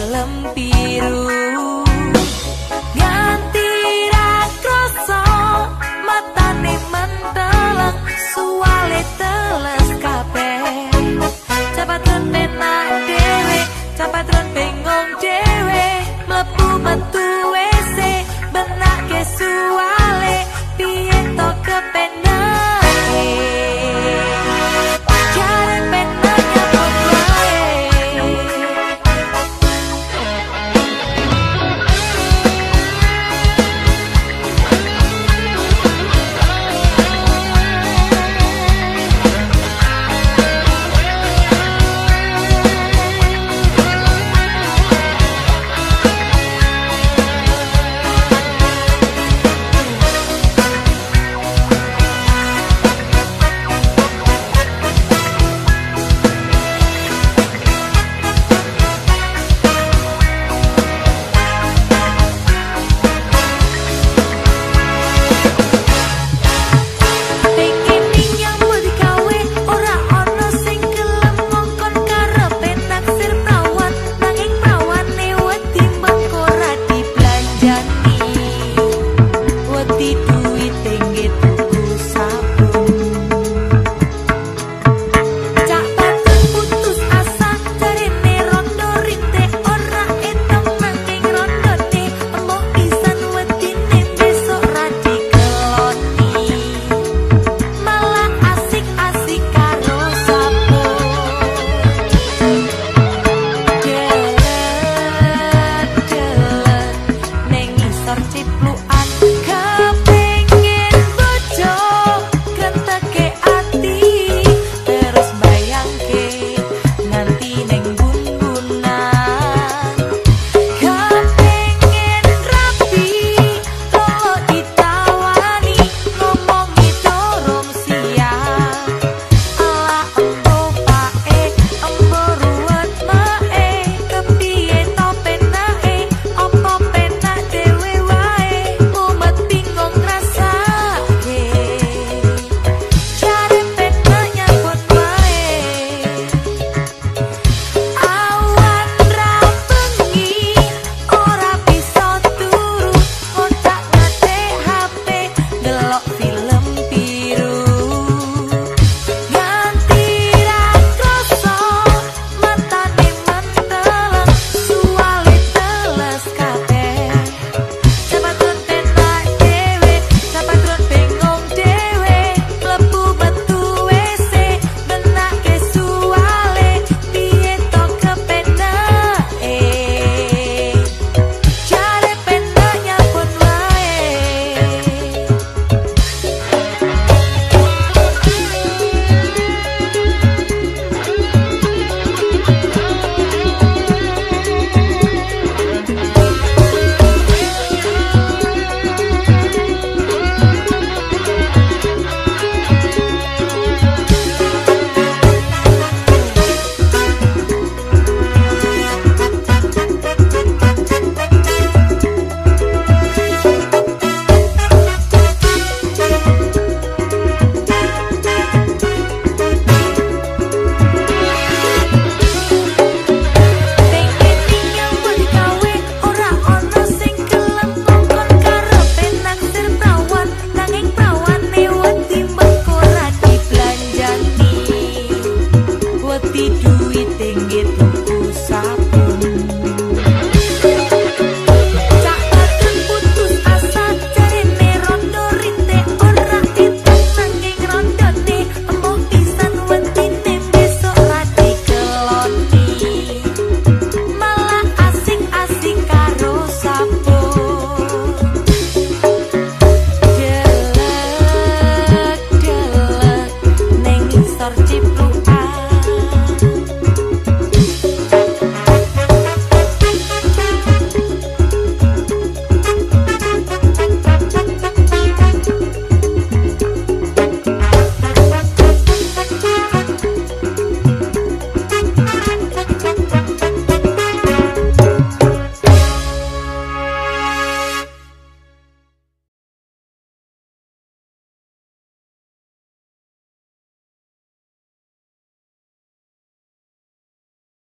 berlempih delok